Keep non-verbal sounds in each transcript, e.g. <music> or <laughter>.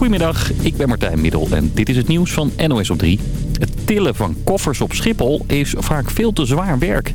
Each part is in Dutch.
Goedemiddag, ik ben Martijn Middel en dit is het nieuws van NOS op 3. Het tillen van koffers op Schiphol is vaak veel te zwaar werk.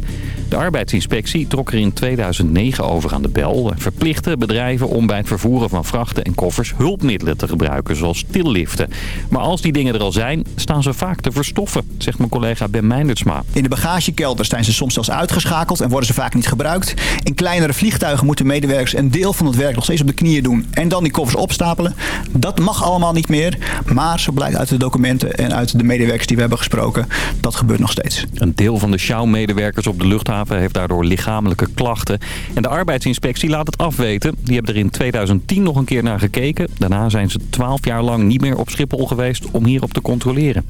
De arbeidsinspectie trok er in 2009 over aan de bel. en Verplichtte bedrijven om bij het vervoeren van vrachten en koffers hulpmiddelen te gebruiken, zoals tilliften. Maar als die dingen er al zijn, staan ze vaak te verstoffen, zegt mijn collega Ben Meindertsma. In de bagagekelder zijn ze soms zelfs uitgeschakeld en worden ze vaak niet gebruikt. In kleinere vliegtuigen moeten medewerkers een deel van het werk nog steeds op de knieën doen en dan die koffers opstapelen. Dat mag allemaal niet meer, maar zo blijkt uit de documenten en uit de medewerkers die we hebben gesproken, dat gebeurt nog steeds. Een deel van de Sjouw-medewerkers op de luchthaven heeft daardoor lichamelijke klachten. En de arbeidsinspectie laat het afweten. Die hebben er in 2010 nog een keer naar gekeken. Daarna zijn ze 12 jaar lang niet meer op Schiphol geweest om hierop te controleren.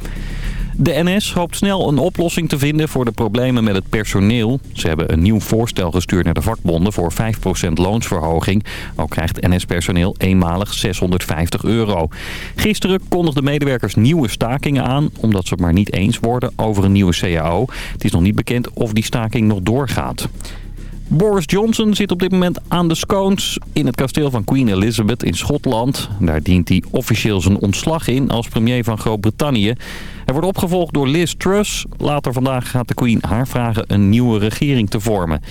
De NS hoopt snel een oplossing te vinden voor de problemen met het personeel. Ze hebben een nieuw voorstel gestuurd naar de vakbonden voor 5% loonsverhoging. Ook krijgt NS-personeel eenmalig 650 euro. Gisteren kondigden medewerkers nieuwe stakingen aan... omdat ze het maar niet eens worden over een nieuwe CAO. Het is nog niet bekend of die staking nog doorgaat. Boris Johnson zit op dit moment aan de scones in het kasteel van Queen Elizabeth in Schotland. Daar dient hij officieel zijn ontslag in als premier van Groot-Brittannië. Hij wordt opgevolgd door Liz Truss. Later vandaag gaat de Queen haar vragen een nieuwe regering te vormen.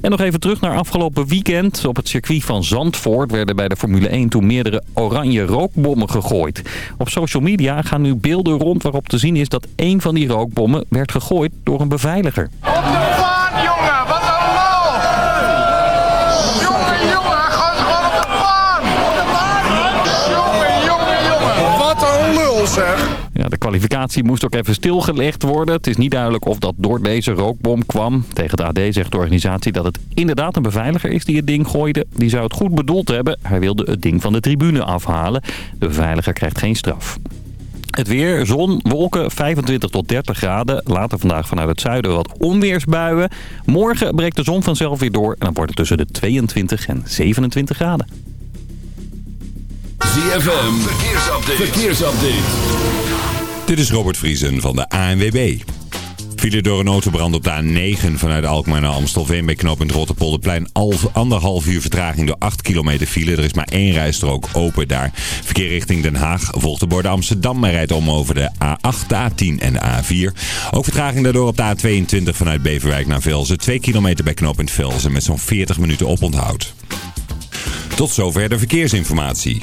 En nog even terug naar afgelopen weekend. Op het circuit van Zandvoort werden bij de Formule 1 toen meerdere oranje rookbommen gegooid. Op social media gaan nu beelden rond waarop te zien is dat één van die rookbommen werd gegooid door een beveiliger. Op de de kwalificatie moest ook even stilgelegd worden. Het is niet duidelijk of dat door deze rookbom kwam. Tegen de AD zegt de organisatie dat het inderdaad een beveiliger is die het ding gooide. Die zou het goed bedoeld hebben. Hij wilde het ding van de tribune afhalen. De beveiliger krijgt geen straf. Het weer, zon, wolken, 25 tot 30 graden. Later vandaag vanuit het zuiden wat onweersbuien. Morgen breekt de zon vanzelf weer door en dan wordt het tussen de 22 en 27 graden. ZFM, verkeersupdate. verkeersupdate. Dit is Robert Vriesen van de ANWB. File door een autobrand op de A9 vanuit Alkmaar naar Amstelveen bij knooppunt Rotterpolderplein. Al anderhalf uur vertraging door 8 kilometer file. Er is maar één rijstrook open daar. Verkeer richting Den Haag volgt de borden Amsterdam. Maar rijdt om over de A8, de A10 en de A4. Ook vertraging daardoor op de A22 vanuit Beverwijk naar Velzen. 2 kilometer bij knooppunt Velzen met zo'n 40 minuten oponthoud. Tot zover de verkeersinformatie.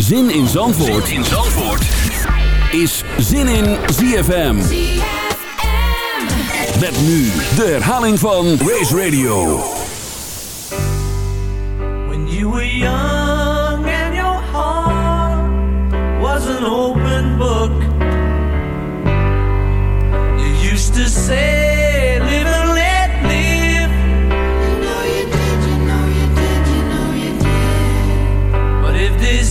Zin in Zandvoort, zin in Zandvoort. is Zin in ZFM. Met nu de herhaling van Race Radio. When you were young and your heart was an open book, you used to say,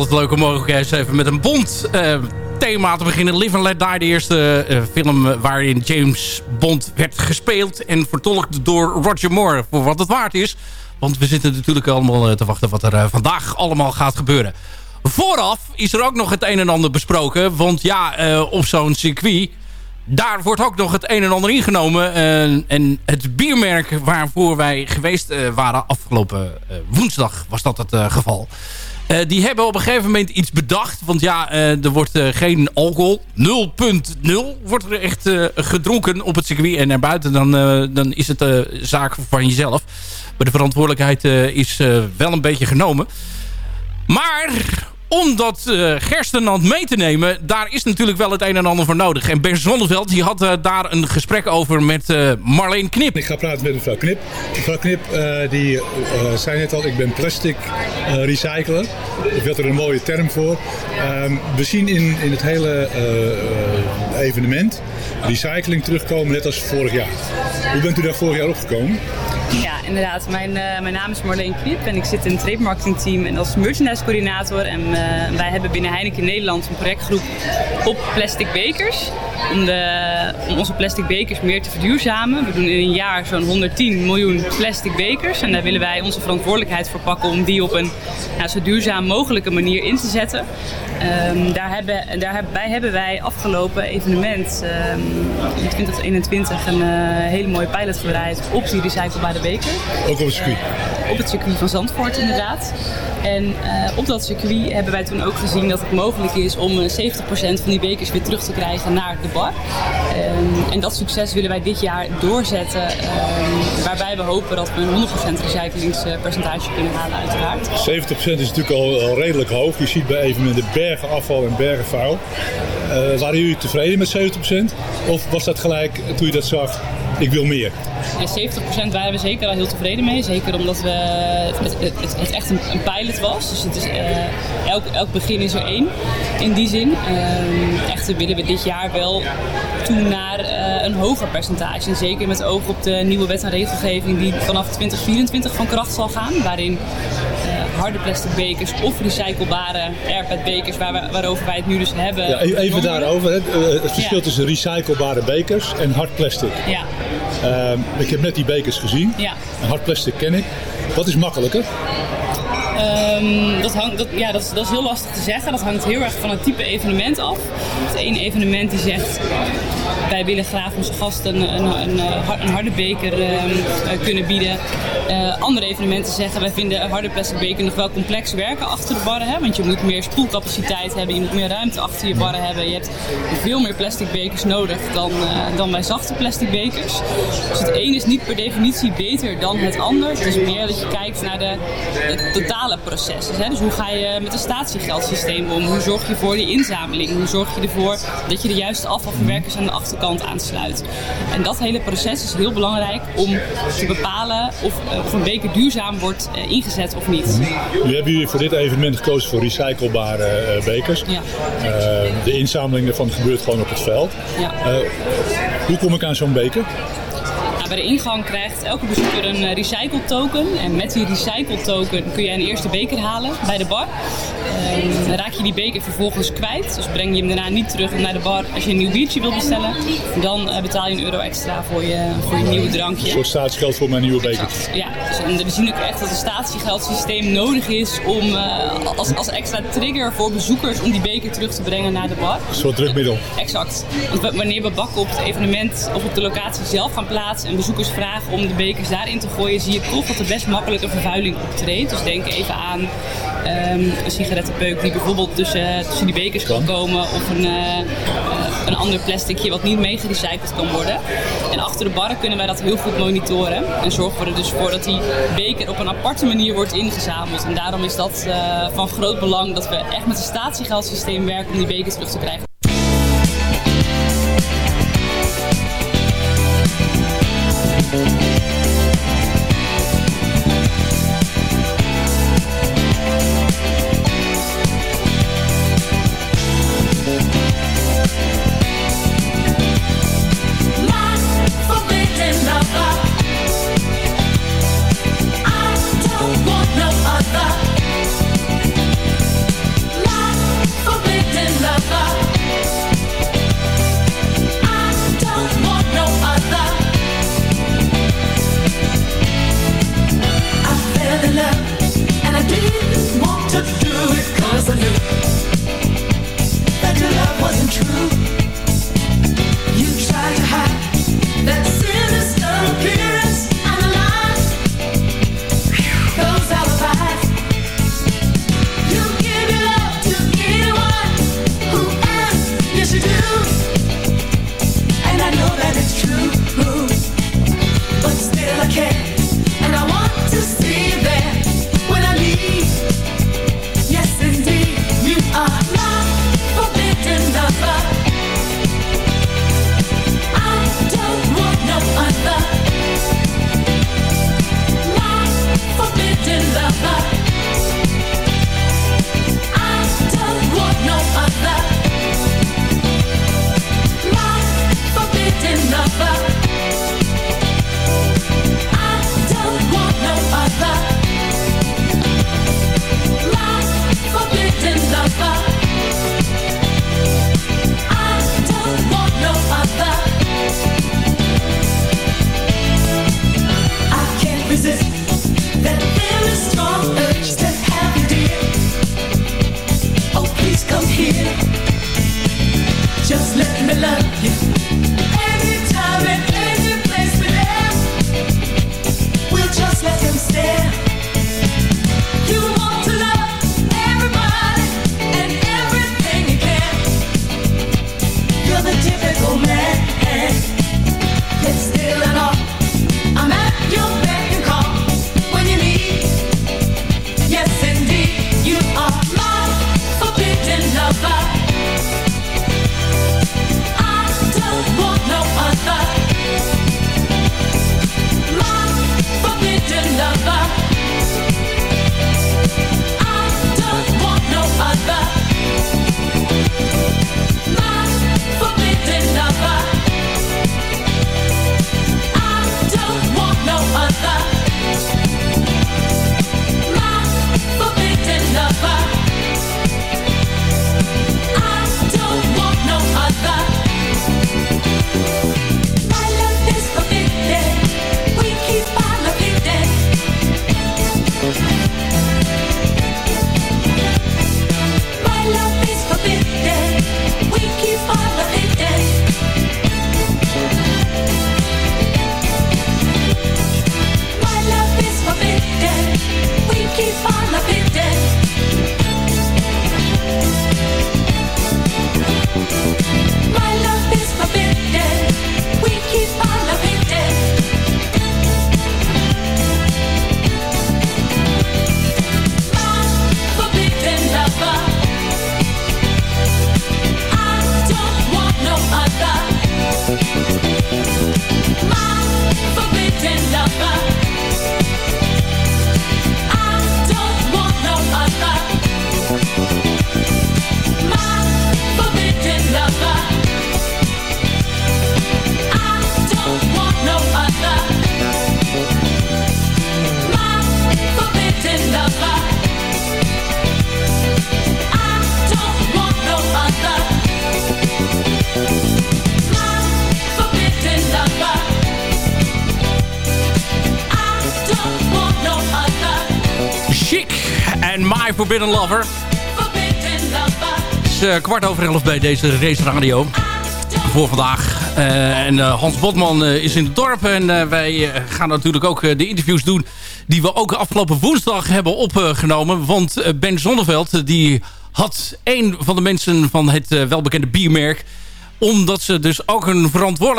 Altijd leuk om ook even met een Bond eh, thema te beginnen. Live and Let Die, de eerste eh, film waarin James Bond werd gespeeld... en vertolkt door Roger Moore, voor wat het waard is. Want we zitten natuurlijk allemaal eh, te wachten wat er vandaag allemaal gaat gebeuren. Vooraf is er ook nog het een en ander besproken. Want ja, op zo'n circuit... Daar wordt ook nog het een en ander ingenomen. En het biermerk waarvoor wij geweest waren afgelopen woensdag was dat het geval. Eh, die hebben op een gegeven moment iets bedacht. Want ja, eh, er wordt eh, geen alcohol. 0.0 wordt er echt gedronken op het circuit. En naar buiten dan, dan is het zaak van jezelf. Maar de verantwoordelijkheid is wel een beetje genomen. Maar om dat gerstenland mee te nemen... daar is natuurlijk wel het een en ander voor nodig. En Ben Zonneveld die had eh, daar een gesprek over met eh, Marleen Knip. Ik ga praten met mevrouw Knip. Mevrouw Knip, die zei net al, ik ben plastic recycler. Ik had er een mooie term voor. Ehm, we zien in, in het hele evenement recycling terugkomen, net als vorig jaar. Hoe bent u daar vorig jaar opgekomen? Ja, inderdaad. Mijn, eh, mijn naam is Marleen Kniep en ik zit in het trade marketing team en als merchandise coördinator. En eh, wij hebben binnen Heineken Nederland een projectgroep op plastic bekers. Om, de, om onze plastic bekers meer te verduurzamen. We doen in een jaar zo'n 110 miljoen plastic bekers. En daar willen wij onze verantwoordelijkheid voor pakken om die op een nou, zo duurzaam mogelijke manier in te zetten. Ehm, daar hebben, daarbij hebben wij afgelopen evenement ehm, in 2021 een eh, hele mooie pilot gedraaid op die recyclebare beker. Ook op het circuit. Op het circuit van Zandvoort inderdaad. En eh, op dat circuit hebben wij toen ook gezien dat het mogelijk is om eh, 70% van die bekers weer terug te krijgen naar de Ehm, en dat succes willen wij dit jaar doorzetten. ehm, waarbij we hopen dat we een 100% recyclingspercentage kunnen halen uiteraard. 70% is natuurlijk al, al redelijk hoog. Je ziet bij evenementen bergen afval en bergen vuil. Eh, waren jullie tevreden met 70%? Of was dat gelijk toen je dat zag, ik wil meer? En 70% waren we zeker al heel tevreden mee. Zeker omdat het, echt een, pilot was. Dus het is, eh, elk, elk begin is er één in die zin. Ehm, echter willen we dit jaar wel toe naar eh, een hoger percentage. En zeker met oog op de nieuwe wet en regelgeving die vanaf 2024 van kracht zal gaan. Waarin harde plastic bekers of recyclebare airpad bekers, waar we, waarover wij het nu dus hebben. Ja, even even daarover. Hè. Eh, Het verschil Ja. tussen recyclebare bekers en hard plastic. Ja, Ehm, ik heb net die bekers gezien. ja. Hard plastic ken ik. Wat is makkelijker? Ehm, dat, hangt, ja, dat, is, dat is heel lastig te zeggen. Dat hangt heel erg van het type evenement af. Het ene evenement die zegt... wij willen graag onze gasten een, een, een, een harde beker ehm, eh, kunnen bieden. Eh, andere evenementen zeggen... wij vinden harde plastic beker nog wel complex werken achter de barren. Hè? Want je moet meer spoelcapaciteit hebben. Je moet meer ruimte achter je barren hebben. Je hebt veel meer plastic bekers nodig dan, eh, dan bij zachte plastic bekers. Dus het een is niet per definitie beter dan het ander. Het is meer dat je kijkt naar de, het totale proces. Dus, hè, dus hoe ga je met een statiegeldsysteem om? Hoe zorg je voor die inzameling? Hoe zorg je ervoor dat je de juiste afvalverwerkers aan de achterkant aansluit? En dat hele proces is heel belangrijk om te bepalen of, eh, of een beker duurzaam wordt eh, ingezet of niet. Nu hebben jullie voor dit evenement gekozen voor recyclebare eh, bekers. Ja. De inzameling daarvan gebeurt gewoon op het veld. Ja. Hoe kom ik aan zo'n beker? Bij de ingang krijgt elke bezoeker een eh, recycle token. En met die recycle token kun je een eerste beker halen bij de bar. ehm, dan raak je die beker vervolgens kwijt. Dus breng je hem daarna niet terug naar de bar als je een nieuw biertje wilt bestellen. Dan eh, betaal je een euro extra voor je, voor je nieuwe drankje. Een soort staatsgeld voor mijn nieuwe beker. Ja, dus, en we zien ook echt dat het statiegeldsysteem nodig is om eh, als, als extra trigger voor bezoekers om die beker terug te brengen naar de bar. Een soort drukmiddel. Exact. Want wanneer we bakken op het evenement of op de locatie zelf gaan plaatsen en bezoekers vragen om de bekers daarin te gooien, zie je toch dat er best makkelijk een vervuiling optreedt. Dus denk even aan ehm, een sigarettenpeuk die bijvoorbeeld tussen, tussen die bekers kan komen of een, eh, eh, een ander plasticje wat niet mee gerecycled kan worden. En achter de barren kunnen wij dat heel goed monitoren en zorgen we er dus voor dat die beker op een aparte manier wordt ingezameld. En daarom is dat eh, van groot belang dat we echt met een statiegeldsysteem werken om die bekers terug te krijgen. Forbidden Lover. Het is eh, kwart over elf bij deze race radio. Voor vandaag. Eh, en eh, Hans Botman is in het dorp. En wij gaan natuurlijk ook de interviews doen... die we ook afgelopen woensdag hebben opgenomen. Want Ben Zonneveld die had een van de mensen van het welbekende biermerk omdat ze dus ook een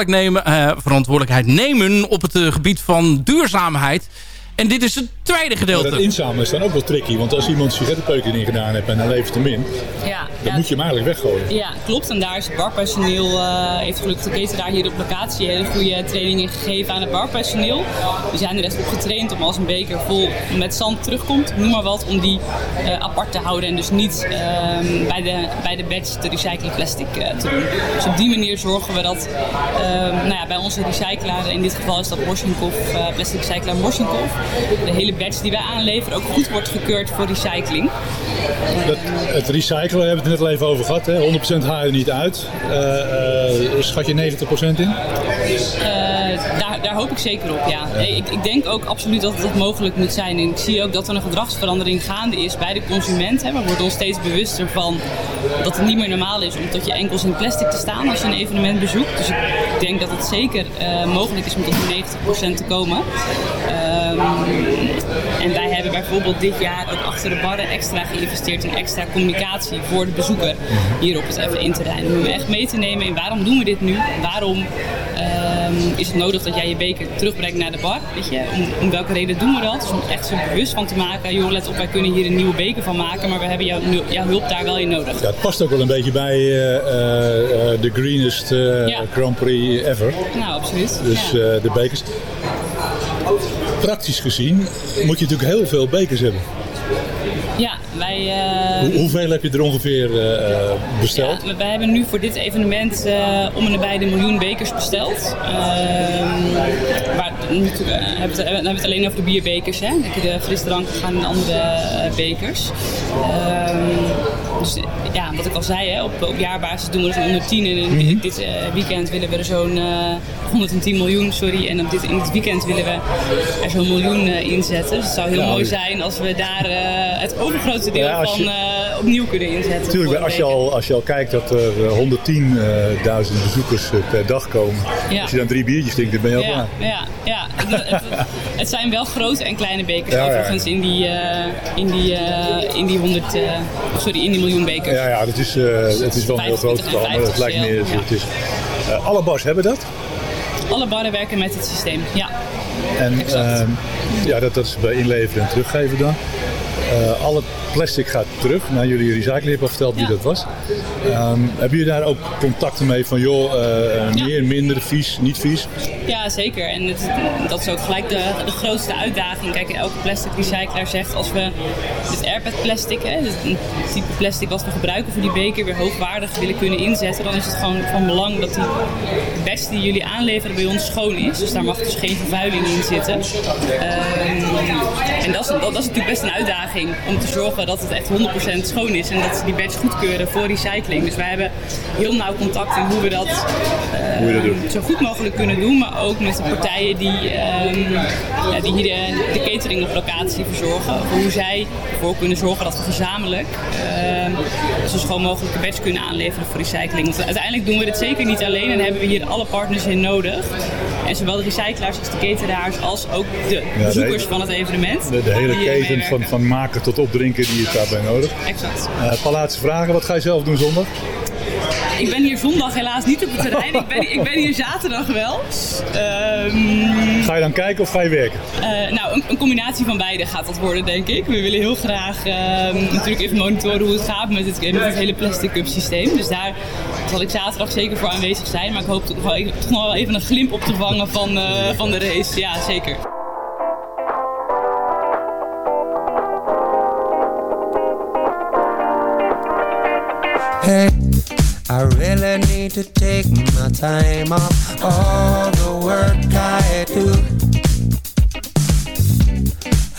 nemen, verantwoordelijkheid nemen op het gebied van duurzaamheid. En dit is het tweede Maar gedeelte. dat inzamelen is dan ook wel tricky. Want als iemand sigarettenpeuk erin gedaan heeft en hij levert hem in, Ja, dan ja, moet je hem eigenlijk weggooien. Ja, klopt. En daar is het barpersoneel, eh, heeft gelukkig de cateraar hier op locatie hele goede trainingen gegeven aan het barpersoneel. Die zijn er echt op getraind om als een beker vol met zand terugkomt, noem maar wat, om die eh, apart te houden en dus niet ehm, bij, de, bij de batch te recyclen plastic eh, te doen. Dus op die manier zorgen we dat ehm, nou ja, bij onze recyclaar, in dit geval is dat Morsinkoff, eh plastic recyclaar Morsinkoff, de hele batch die wij aanleveren ook goed wordt gekeurd voor recycling. Dat, het recyclen hebben we het net al even over gehad. Hè? 100% haal je er niet uit. Eh, eh, schat je 90% in? Eh, daar, daar hoop ik zeker op, ja. Ik, ik denk ook absoluut dat het mogelijk moet zijn. En ik zie ook dat er een gedragsverandering gaande is bij de consument. Hè. We worden ons steeds bewuster van dat het niet meer normaal is om tot je enkels in plastic te staan als je een evenement bezoekt. Dus ik denk dat het zeker mogelijk is om tot die 90% te komen. Ehm, en wij hebben bijvoorbeeld dit jaar ook achter de barren extra geïnvesteerd in extra communicatie voor de bezoeker hier op het F1-terrein. Om hem echt mee te nemen in waarom doen we dit nu? Waarom ehm, is het nodig dat jij je beker terugbrengt naar de bar? Weet je? Om, om welke reden doen we dat? Dus om echt zo bewust van te maken, joh, let op, wij kunnen hier een nieuwe beker van maken, maar we hebben jouw, jouw hulp daar wel in nodig. Ja, het past ook wel een beetje bij eh, eh, eh, de greenest Ja. Grand Prix ever. Nou, absoluut. Dus Ja. de bekers. Praktisch gezien moet je natuurlijk heel veel bekers hebben. Ja, wij... eh, Hoe, hoeveel heb je er ongeveer eh, eh, besteld? Ja, wij hebben nu voor dit evenement om en nabij de miljoen bekers besteld. Ehm maar nu hebben we het, hebben we het alleen over de bierbekers. Hè? De frisdranken gaan in andere bekers. Dus eh, ja, wat ik al zei, hè, op, op jaarbasis doen we zo'n 110. En in dit eh, weekend willen we er zo'n eh, 110 miljoen, sorry. En op dit, in dit weekend willen we er zo'n miljoen eh, inzetten. Dus het zou heel mooi dus- zijn als we daar eh, het overgrote deel Ja, als je- van eh, opnieuw kunnen inzetten. Een als je, al, als je al kijkt dat er eh, 110.000 bezoekers eh, per dag komen. Ja. Als je dan drie biertjes drinkt, dan ben je al Ja, klaar. ja, ja. Het, het- het zijn wel grote en kleine bekers overigens in die, eh, in die, eh, in die 100, eh, sorry, in die miljoen bekers. Ja, ja, dat is, eh, het is wel een heel groot 25 en getal, maar het 50 lijkt meer. Het is, eh, alle bars hebben dat. Alle barren werken met het systeem, ja. En ehm, ja, dat, dat is bij inleveren en teruggeven dan. Eh, alle plastic gaat terug naar jullie recycling. Al verteld wie dat was. Ehm, hebben jullie daar ook contacten mee van joh, eh, meer, minder, vies, niet vies? Ja, zeker. En het, dat is ook gelijk de, de grootste uitdaging. Kijk, elke plastic recycler zegt als we het airpad plastic, hè, het type plastic wat we gebruiken voor die beker, weer hoogwaardig willen kunnen inzetten, dan is het gewoon van belang dat die batch die jullie aanleveren bij ons schoon is. Dus daar mag dus geen vervuiling in zitten. Ehm, en dat is, dat, dat is natuurlijk best een uitdaging om te zorgen dat het echt 100% schoon is en dat ze die batch goedkeuren voor recycling. Dus wij hebben heel nauw contact in hoe we dat, eh, Hoe dat zo goed mogelijk kunnen doen, maar ook met de partijen die, ehm, ja, die hier de, de catering op locatie verzorgen. Over hoe zij ervoor kunnen zorgen dat we gezamenlijk ehm, zo schoon mogelijk een batch kunnen aanleveren voor recycling. Want uiteindelijk doen we dit zeker niet alleen en hebben we hier alle partners in nodig. En zowel de recyclaars als de cateraars als ook de de bezoekers hele- van het evenement. De, de hele keten van, van maken tot opdrinken, die is daarbij nodig. Exact. Eh, laatste vragen. Wat ga je zelf doen zondag? Ik ben hier zondag helaas niet op het terrein. Ik ben, ik ben hier zaterdag wel. Ehm, Ga je dan kijken of ga je werken? Eh, nou, een, een combinatie van beide gaat dat worden, denk ik. We willen heel graag ehm, natuurlijk even monitoren hoe het gaat met het, met het hele plastic cup systeem. Dus daar zal ik zaterdag zeker voor aanwezig zijn. Maar ik hoop toch, nog wel even een glimp op te vangen van, eh, van de race. Ja, zeker. Hey, I really need to take my time off all the work I do.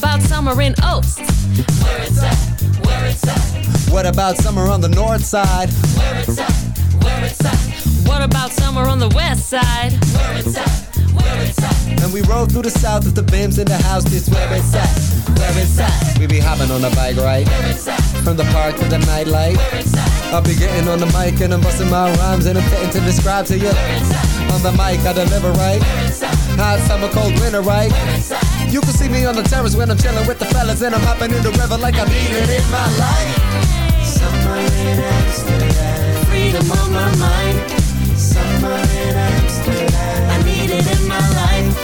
about summer in Oast? Where it's at, where it's at, What about summer on the north side? where it's at, where it's at, What about summer on the west side? where it's at, where it's at. And we roll through the south with the bims in the house. This where it's at, where it's at. We be hopping on the bike, right? From the park to the nightlight. I'll be getting on the mic and I'm busting my rhymes and I'm fitting to describe to you. On the mic, I deliver right. Hot summer, cold winter, right? You can see me on the terrace when I'm chilling with the fellas and I'm hopping in the river like I need it in my life. Summer in Amsterdam. Freedom on my mind. Summer in Amsterdam. I need it in my life.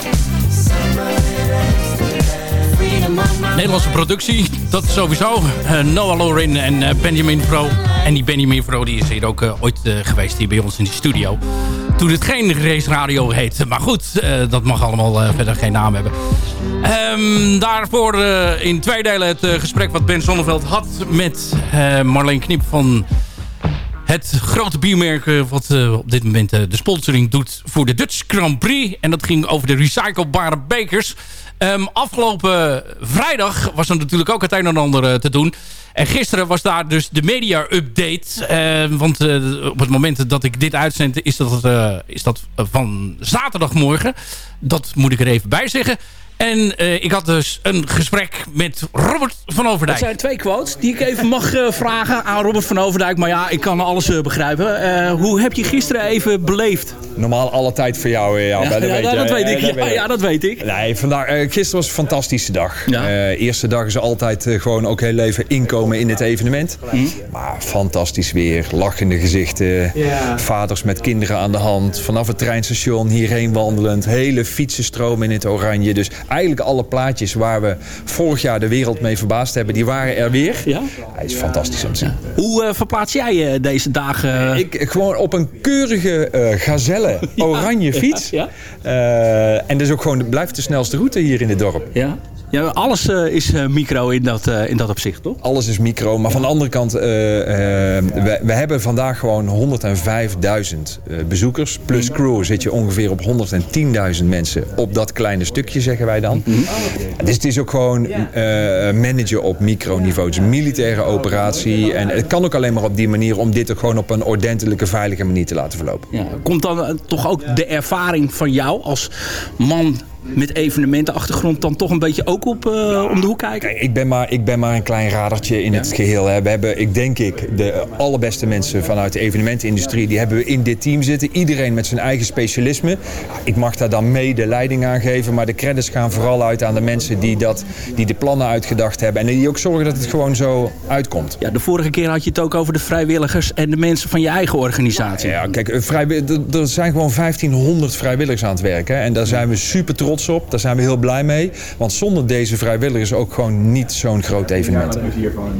Summer in Amsterdam. Freedom on my Nederlandse productie, dat sowieso. Eh, Noah Lorin en eh, Benjamin Pro. En die Benjamin Pro die is hier ook eh, ooit geweest hier bij ons in de studio. Toen het geen race radio heette. Maar goed, eh, dat mag allemaal verder geen naam hebben. Ehm, daarvoor eh, in twee delen het eh, gesprek wat Ben Zonneveld had met eh, Marleen Knip van het grote biermerk wat op dit moment de sponsoring doet voor de Dutch Grand Prix. En dat ging over de recyclebare bekers. Ehm, afgelopen vrijdag was er natuurlijk ook het een en ander te doen. En gisteren was daar dus de media-update. Eh, want eh, op het moment dat ik dit uitzend is dat, is dat van zaterdagmorgen. Dat moet ik er even bij zeggen. En eh, ik had dus een gesprek met Robert van Overdijk. Dat zijn twee quotes die ik even mag eh, vragen aan Robert van Overdijk. Maar ja, ik kan alles eh, begrijpen. Eh, hoe heb je gisteren even beleefd? Normaal alle tijd voor jou. Ja, dat ja, weet dat weet ik. Ja, ja, dat weet ik. Nee, vandaag, eh, gisteren was een fantastische dag. Eh, eerste dag is altijd eh, gewoon ook heel even inkomen in het evenement. Maar fantastisch weer, lachende gezichten, Ja. vaders met kinderen aan de hand. Vanaf het treinstation hierheen wandelend, hele fietsenstroom in het oranje. Dus eigenlijk alle plaatjes waar we vorig jaar de wereld mee verbaasd hebben, die waren er weer. Ja? Hij is fantastisch om te zien. Hoe eh, verplaats jij eh, deze dagen? Ik gewoon op een keurige eh, gazelle <laughs> oranje fiets. Ja, en dus ook gewoon blijft de snelste route hier in het dorp. Ja. Ja, alles eh, is eh, micro in dat, eh, in dat opzicht, toch? Alles is micro, maar van de andere kant, we, we hebben vandaag gewoon 105.000 eh, bezoekers. Plus crew zit je ongeveer op 110.000 mensen op dat kleine stukje, zeggen wij dan. Dus het is ook gewoon eh, managen op microniveau. Het is een militaire operatie. En het kan ook alleen maar op die manier om dit ook gewoon op een ordentelijke, veilige manier te laten verlopen. Ja. Komt dan toch ook de ervaring van jou als man met evenementenachtergrond dan toch een beetje ook op eh, om de hoek kijken? Kijk, ik ben maar, ik ben maar een klein radertje in het geheel. Hè. We hebben, ik denk ik, de allerbeste mensen vanuit de evenementenindustrie... die hebben we in dit team zitten. Iedereen met zijn eigen specialisme. Ik mag daar dan mee de leiding aan geven. Maar de credits gaan vooral uit aan de mensen die, dat, die de plannen uitgedacht hebben. En die ook zorgen dat het gewoon zo uitkomt. Ja, de vorige keer had je het ook over de vrijwilligers en de mensen van je eigen organisatie. Ja, kijk, vrijwi- er- zijn gewoon 1500 vrijwilligers aan het werken. En daar zijn we super trots op. Daar zijn we heel blij mee. Want zonder deze vrijwilligers ook gewoon niet zo'n groot evenement.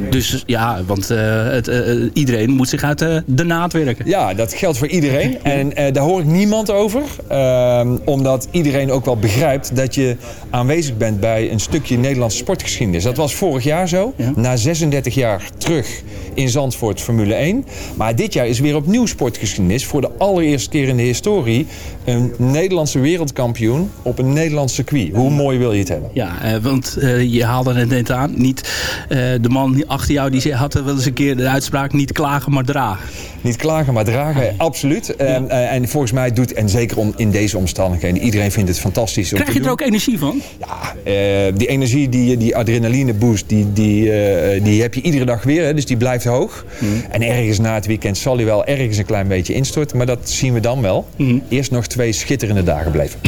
Dus ja, want eh, het, eh, eh, iedereen moet zich uit eh, de naad werken. Ja, dat geldt voor iedereen. <laughs> En eh, daar hoor ik niemand over. Ehm, omdat iedereen ook wel begrijpt dat je aanwezig bent bij een stukje Nederlandse sportgeschiedenis. Dat was vorig jaar zo. Na 36 jaar terug in Zandvoort Formule 1. Maar dit jaar is weer opnieuw sportgeschiedenis. Voor de allereerste keer in de historie een Nederlandse wereldkampioen op een Nederlands circuit. Hoe mooi wil je het hebben? Ja, eh, want eh, je haalde het net aan. Niet, eh, de man achter jou die had wel eens een keer de uitspraak niet klagen maar dragen. Niet klagen, maar dragen, absoluut. En, eh, en volgens mij doet, en zeker om, in deze omstandigheden, iedereen vindt het fantastisch. om Krijg je er ook energie van? Eh, die energie, die, die adrenaline boost, die, die, die heb je iedere dag weer. Hè, dus die blijft hoog. En ergens na het weekend zal hij wel ergens een klein beetje instorten. Maar dat zien we dan wel. Eerst nog twee schitterende dagen blijven.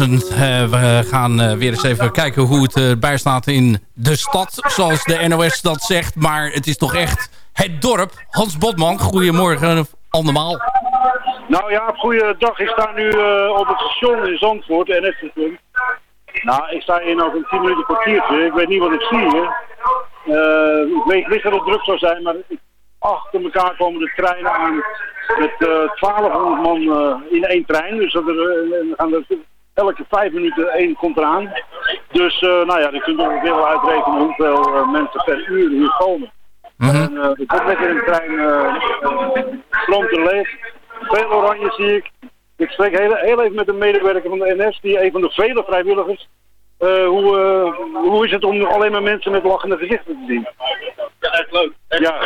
Eh, we gaan eh, weer eens even kijken hoe het erbij staat in de stad. Zoals de NOS dat zegt. Maar het is toch echt het dorp. Hans Botman, goedemorgen allemaal. Nou ja, goeiedag. Ik sta nu eh, op het station in Zandvoort, NS-station. Nou, ik sta in over een 10 minuten kwartiertje. Ik weet niet wat ik zie hier. Eh, ik weet niet dat het druk zou zijn, maar achter elkaar komen de treinen aan met eh 1200 man in één trein. Dus dat er, gaan er elke vijf minuten één komt eraan. Dus eh, nou ja, je ongeveer wel uitrekenen hoeveel eh, mensen per uur hier komen. En uh, er komt lekker in de trein, uh, stroomt er leeg. Veel oranje zie ik. Ik spreek heel, heel even met een medewerker van de NS, die een van de vele vrijwilligers. Eh, hoe, eh, hoe is het om alleen maar mensen met lachende gezichten te zien? Ja, echt leuk. Echt Ja.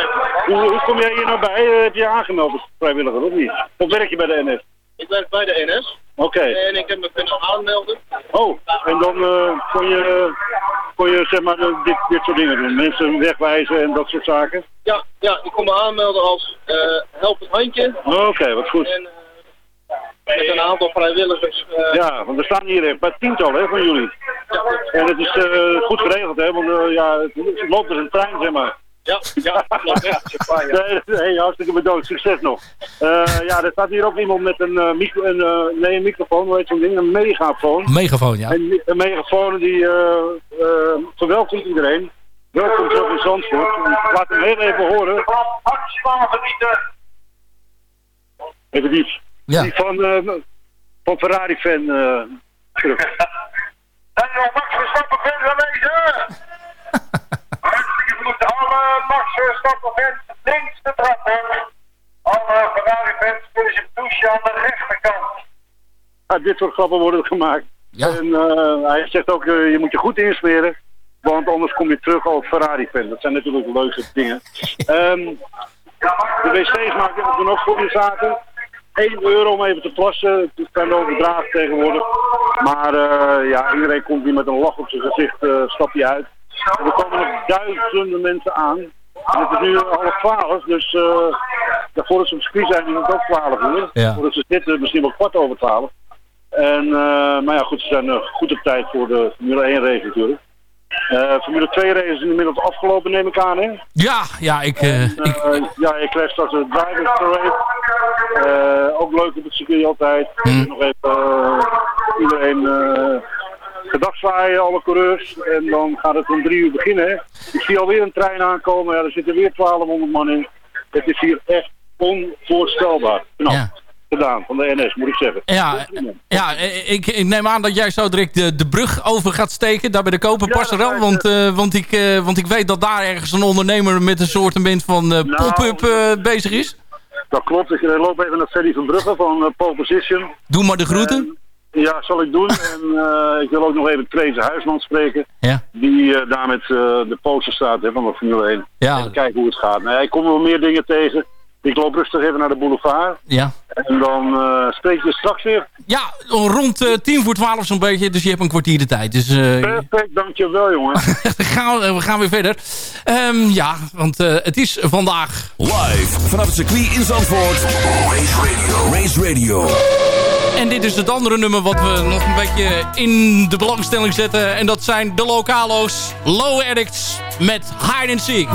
Hoe, hoe kom jij hier nou bij? Eh, heb je je aangemeld als vrijwilliger of niet? Of werk je bij de NS? Ik werk bij de NS. Oké. En ik heb me kunnen aanmelden. Oh, en dan eh, kon je, kon je zeg maar eh, dit, dit soort dingen doen. Mensen wegwijzen en dat soort zaken. Ja, ja, ik kon me aanmelden als eh helpend handje. Oké, wat goed. En met een aantal vrijwilligers. Ja, want er staan hier echt bij tientallen hè, van jullie. En het is goed geregeld, hè? Want ja, het, loopt als een trein, zeg maar. Ja, ja. Ja, <laughs> Nee, nee, hartstikke bedankt. Succes nog. Eh, ja, er staat hier ook iemand met een, eh, micro, een, eh, nee, een microfoon, hoe heet zo'n ding? Een megafoon. Megafoon, ja. Een, een megafoon die eh eh, verwelkomt iedereen. Welkom terug in Zandvoort. Ik Laat hem heel even horen. Maximaal genieten. Even die, Ja. die van, eh, van Ferrari-fan eh, terug. <laughs> En nog Max Verstappen fan geweest, Hartstikke <laughs> goed. Alle Max Verstappen links te trappen. Alle Ferrari fans kunnen zich douchen aan de rechterkant. Ja, dit soort grappen worden gemaakt. En eh, hij zegt ook, eh, je moet je goed insmeren. Want anders kom je terug als Ferrari-fan. Dat zijn natuurlijk leuke dingen. Ehm, de wc's maken doen ook goede zaken. 1 euro om even te plassen. Het kan overdragen tegenwoordig. Maar eh, ja, iedereen komt hier met een lach op zijn gezicht, eh stap je uit. Er komen nog duizenden mensen aan. En het is nu half twaalf, dus eh ja, voordat ze op circuit zijn is het ook twaalf uur. Ja. Voordat ze zitten misschien wel kwart over twaalf. En, eh, maar ja, goed, ze zijn eh, goed op tijd voor de Formule 1 race natuurlijk. Eh, Formule 2 race is inmiddels afgelopen, neem ik aan, hè? Ja, ja, ik... eh, ik Eh, ja, je krijgt straks een drivers parade. Eh, ook leuk op het circuit altijd. Nog even eh, iedereen eh gedag zwaaien, alle coureurs. En dan gaat het om drie uur beginnen. hè. Ik zie alweer een trein aankomen. Ja, er zitten weer 1200 man in. Het is hier echt onvoorstelbaar. Nou, gedaan van de NS, moet ik zeggen. Ja, ja ik, ik neem aan dat jij zo direct de, de brug over gaat steken. Daar bij de Koperpasserel. want, eh, want, ik, eh, want ik weet dat daar ergens een ondernemer met een soort van Nou, eh, pop-up eh, bezig is. Dat klopt. Ik loop even naar Ferry van Brugge van Pole Position. Doe maar de groeten. Ja, zal ik doen. <laughs> En eh, ik wil ook nog even Treese Huisman spreken. Ja. Die eh, daar met eh, de poster staat hè, van de Formule 1. Ja. Even kijken hoe het gaat. Nou, ja, ik kom wel meer dingen tegen. Ik loop rustig even naar de boulevard. Ja. En dan eh, spreek je straks weer. Ja, rond eh, tien voor twaalf zo'n beetje. Dus je hebt een kwartier de tijd. Dus eh, Perfect, dankjewel jongen. <laughs> we, gaan, we gaan weer verder. Ehm, ja, want eh, het is vandaag... Live vanaf het circuit in Zandvoort. Race Radio. Race Radio. En dit is het andere nummer wat we nog een beetje in de belangstelling zetten. En dat zijn de Lokalo's Low Addicts met Hide and Seek.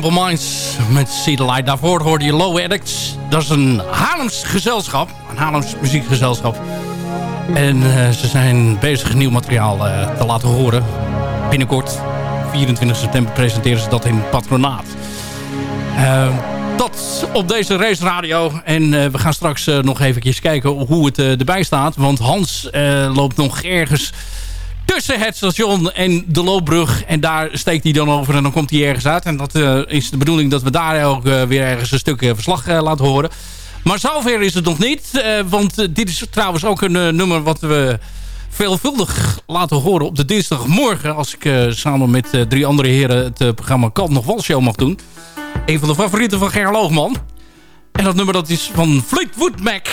Simple Minds met See Light. Daarvoor hoorde je Low Addicts. Dat is een Haarlems gezelschap. Een Haarlems muziekgezelschap. En eh, ze zijn bezig nieuw materiaal eh, te laten horen. Binnenkort, 24 september, presenteren ze dat in Patronaat. Eh, dat op deze raceradio. En we gaan straks nog even kijken hoe het erbij staat. Want Hans loopt nog ergens tussen het station en de loopbrug. En daar steekt hij dan over en dan komt hij ergens uit. En dat eh, is de bedoeling dat we daar ook eh, weer ergens een stuk eh, verslag laten horen. Maar zover is het nog niet. want dit is trouwens ook een nummer wat we veelvuldig laten horen op de dinsdagmorgen. Als ik samen met drie andere heren het programma Kant nog Wal Show mag doen. Een van de favorieten van Ger Loogman. En dat nummer dat is van Fleetwood Mac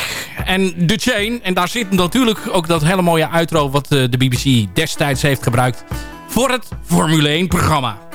en The Chain. En daar zit natuurlijk ook dat hele mooie outro... wat eh, de BBC destijds heeft gebruikt voor het Formule 1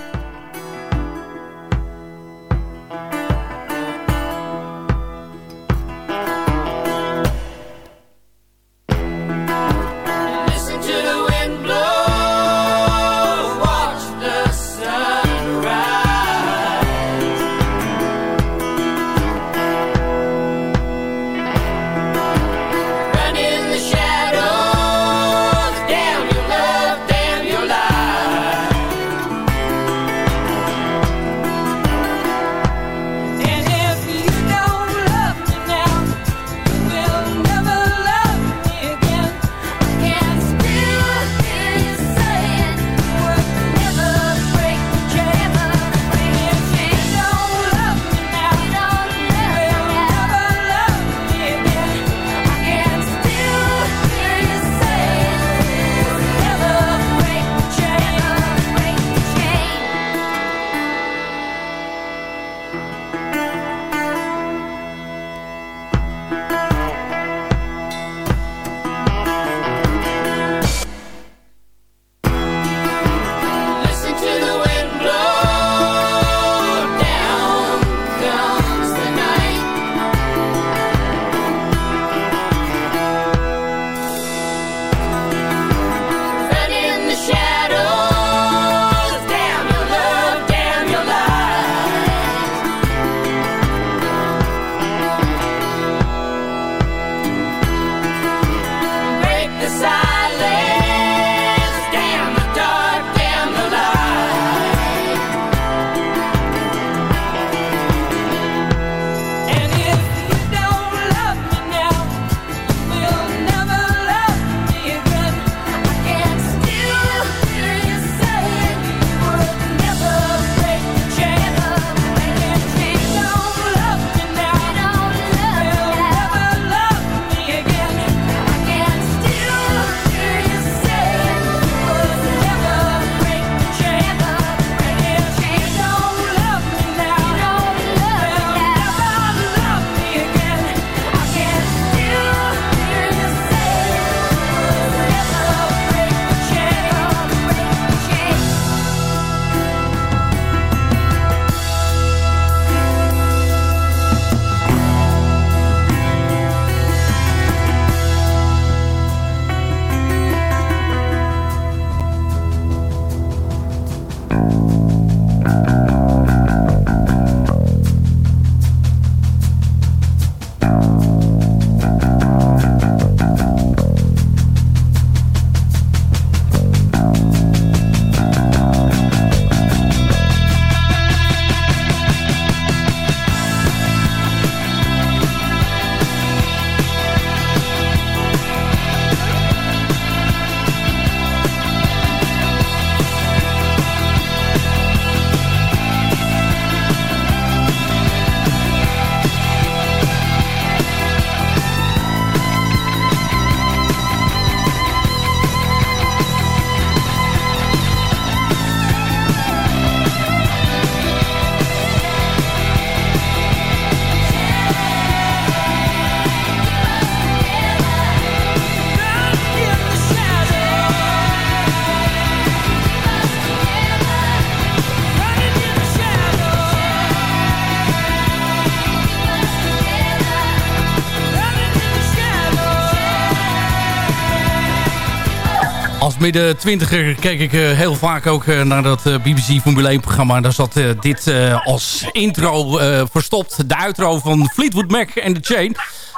midden twintiger keek ik eh, heel vaak ook eh, naar dat eh, BBC Formule 1 programma. Daar zat dit als intro verstopt. De outro van Fleetwood Mac en The Chain.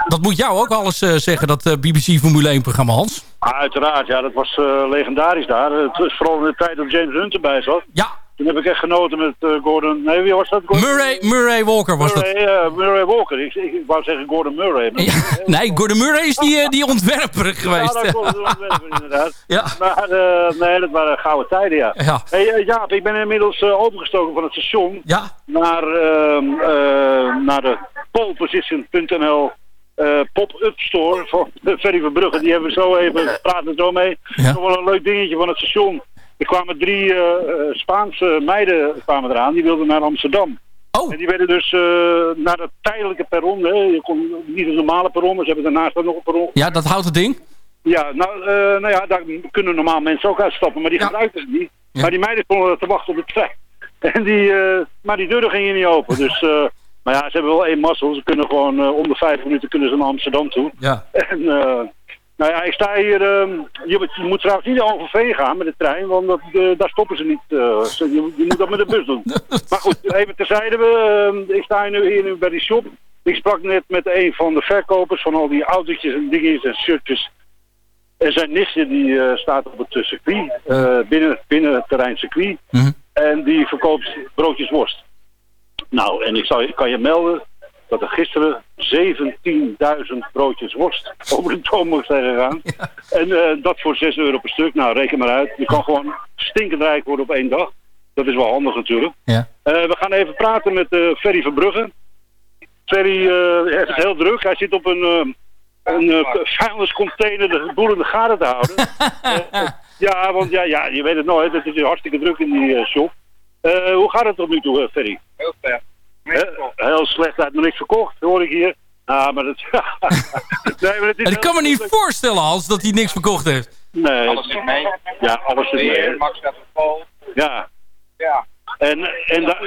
Dat moet jou ook alles zeggen, dat BBC Formule 1 programma, Hans. Uiteraard, ja, dat was legendarisch daar. Het was vooral in de tijd dat James Hunt erbij zat. Ja. Toen heb ik echt genoten met eh, Gordon... Nee, wie was dat? Gordon? Murray, Murray Walker was dat. Murray, eh, Murray Walker. Ik, ik, wou zeggen Gordon Murray. maar- <laughs> Nee, Gordon Murray is die, eh, die ontwerper geweest. Ja, dat klopt, dat ontwerper inderdaad. <laughs> Ja. Maar nee, dat waren gouden tijden, ja. Ja. Hey, Jaap, ik ben inmiddels overgestoken van het station Ja. naar, ehm, eh, naar de poleposition.nl pop-up store van <laughs> Ferry Verbrugge. Die hebben we zo even, praten zo mee. Ja. Nog wel een leuk dingetje van het station. Er kwamen drie eh, eh, Spaanse meiden kwamen eraan, die wilden naar Amsterdam. Oh. En die werden dus eh, naar dat tijdelijke perron, hè. je kon niet het normale perron, maar ze hebben daarnaast ook nog een perron. Ja, dat houdt het ding. Ja, nou, nou ja, daar kunnen normaal mensen ook uitstappen, maar die gebruikten ze niet. Maar die meiden stonden te wachten op de trein. <laughs> En die, maar die deuren gingen niet open. Dus, maar ja, ze hebben wel één mazzel. Ze kunnen gewoon om de vijf minuten kunnen ze naar Amsterdam toe. Ja. <laughs> En nou ja, ik sta hier. ehm, je, moet- je moet trouwens niet over Veen gaan met de trein, want dat, eh, daar stoppen ze niet. eh, je, je moet dat met de bus doen. <laughs> maar goed, even terzijde. We, ehm, ik sta nu hier nu bij die shop. Ik sprak net met een van de verkopers van al die autootjes en dingetjes en shirtjes. En zijn nichtje die eh, staat op het circuit, eh, binnen, binnen het terrein circuit. En die verkoopt broodjes worst. Nou, en ik, zou, ik kan je melden dat er gisteren 17.000 broodjes worst over de toonbank zijn gegaan. En eh, dat voor 6 euro per stuk. Nou, reken maar uit. Je kan gewoon stinkend rijk worden op één dag. Dat is wel handig natuurlijk. Ja. Eh, we gaan even praten met eh, Ferry Verbrugge. Ferry eh, heeft het heel druk. Hij zit op een, eh, een vuilniscontainer de boel in de gaten te houden. <laughs> Ja, want ja, ja, je weet het nooit. Het is hartstikke druk in die shop. Eh, hoe gaat het tot nu toe, Ferry? Heel slecht. He- heel slecht, uit niks verkocht, hoor ik hier. Ah, maar dat... <laughs> nee, maar het is En ik kan me niet voorstellen, Hans, dat hij niks verkocht heeft. Nee. Alles zit mee. Ja, alles zit mee. Max gaat vol. Ja. Ja. En, en, da-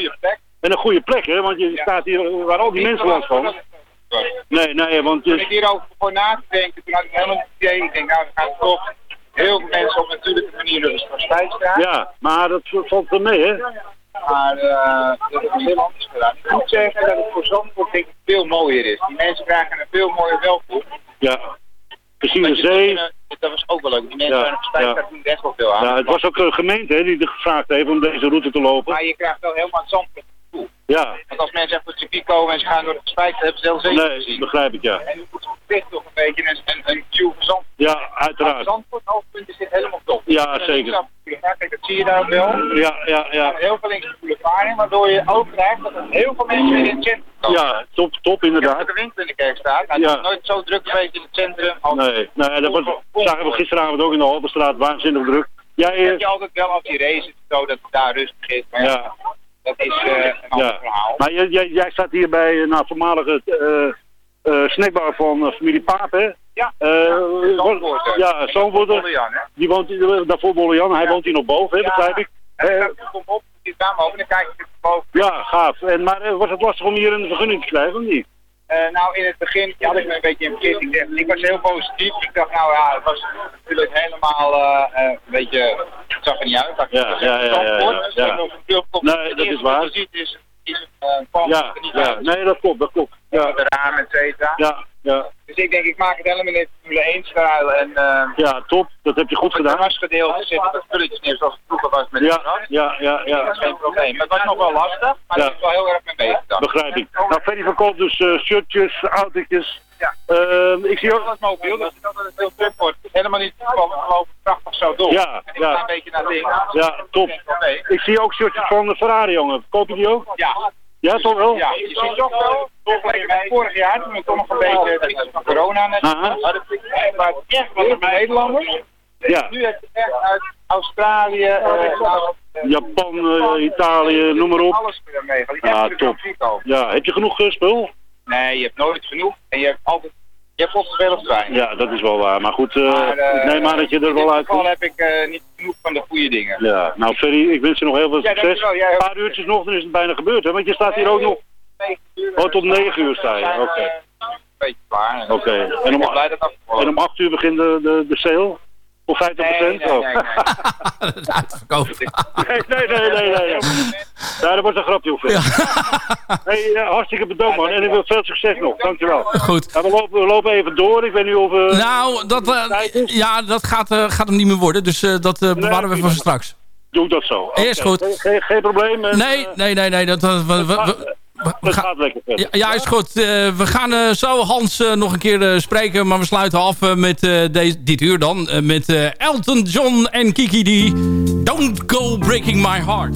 en een goede plek, hè? Want je staat hier waar al die mensen langs komen. Nee, nee, want Toen ik je... hierover voor na te denken, toen had ik helemaal het idee, ik denk nou, er gaan toch heel veel mensen op natuurlijke manier door de spastij staan. Ja, maar dat valt er mee, hè? Maar eh, dat is heel anders gedaan. Ik moet zeggen dat het voor Zandvoort denk ik veel mooier is. Die mensen krijgen een veel mooier welkom. Ja. Want je- zee. Dat was ook wel leuk. Die mensen Ja, aan spastij ja. daar doen echt wel veel aan. Ja, het was ook een gemeente hè, die gevraagd heeft om deze route te lopen. Maar je krijgt wel helemaal het Zandvoort Ja, Want als mensen echt op het circuit komen en ze gaan door de spijt, hebben ze heel zeker nee, gezien. begrijp ik, ja. En nu moet het dicht toch een beetje een, een, een van Zandvoort. Ja, uiteraard. Zandvoort hoofdpunt is dit helemaal top. Ja, zeker. Kijk, dat zie je daar wel. Ja, ja, ja. Heel veel links de in, waardoor je ook krijgt dat er heel veel mensen weer in het centrum komen. Ja, top, top Ik inderdaad. de winkel in de kerk staat. Nou, het Ja. is nooit zo druk geweest in het centrum. als- Nee, nee dat was, zagen we gisteravond ook in de Halterstraat, waanzinnig druk. Jij, Dat eh, heb je altijd wel als je race zo dat het daar rustig is. Maar ja, ja, dat is eh, een ander ja. verhaal. Maar jij, jij, jij staat hier bij een nou, voormalige eh snackbar van familie Paap, hè? Ja, Zandvoorter. Ja, Zandvoorter. Hè? Die woont daarvoor Bollejan, hij woont hier nog boven, hè, Ja. begrijp ik. Dan kom op, je raam open, dan kijk boven. ja, gaaf. En, maar was het lastig om hier een vergunning te krijgen, of niet? Eh, nou, in het begin had ik me een beetje in verkeerd. Ik, dacht- ik was heel positief. Ik dacht, nou ja, het was natuurlijk helemaal eh, eh, een beetje. Het zag er niet uit. ik. Ja, ja, ja, ja, dus. Nee, dat is waar. je ziet is, is uh, Ja, dat niet ja, nee, dat klopt, dat klopt. Ja, De ramen, et cetera. ja, ja, Dus ik denk, ik maak het helemaal in Formule 1 stijl. En eh ja, top. Dat heb je goed op het gedaan. terrasgedeelte zitten wat spulletjes neer zoals het vroeger was met Ja, terras. ja, ja, ja. Dat is geen probleem. Maar het was nog wel lastig, maar Ja. ik is wel heel erg mee bezig. dan. Begrijp ik. Nou, Ferry verkoopt dus eh, shirtjes, autootjes. Ja. Ehm, ik zie ook... Alles mobiel, dus dat het heel druk wordt. Helemaal niet gewoon gewoon prachtig zo door. Ja, en ik ja. ga een beetje naar links. Ja, top. Ik zie ook shirtjes van de Ferrari, jongen. Koop je die ook? Ja. Ja, toch wel? Ja, je ziet toch wel, vergeleken met vorig jaar, toen we toch nog een beetje van corona net hadden, maar het echt de Nederlanders. Ja. Nu heb je echt uit Australië, eh, Japan, eh, Italië, noem maar op. alles weer mee. Die Ah, top. Ja, heb je genoeg eh, spul? Nee, je hebt nooit genoeg en je hebt altijd, je hebt te veel of te weinig. Ja, dat is wel waar. Maar goed, eh, Maar, eh, ik neem aan dat je er In wel uit geval komt. heb ik eh, niet genoeg van de goede dingen. Ja, nou Ferry, ik wens je nog heel veel succes. Een paar uurtjes nog, dan is het bijna gebeurd, hè? Want je staat hier ook nog... Oh, tot 9 uur sta je, oké. Een beetje klaar. Oké. En, om, 8 uur begint de, de, de sale? Of 50 Nee, procent? nee, nee, <laughs> Uitverkocht. nee, nee, nee, nee, nee. Ja, dat was een grapje, hoeveel. Hey, eh, hartstikke bedankt, man. En ik wil veel succes nog. Dankjewel. Goed. Ja, we, lopen, we lopen even door. Ik weet niet of... eh, Nou, dat, eh, ja, dat gaat, eh, gaat hem niet meer worden. Dus eh, dat bewaren we voor straks. Doe dat zo. Is goed. Geen, geen, geen probleem. En, Nee, nee, nee, nee. Dat, we, we, gaan- gaat lekker verder. ja, ja, is goed. Eh, we gaan eh, zo Hans eh, nog een keer spreken. Maar we sluiten af met deze, dit uur dan. met Elton John en Kiki D. Don't go breaking my heart.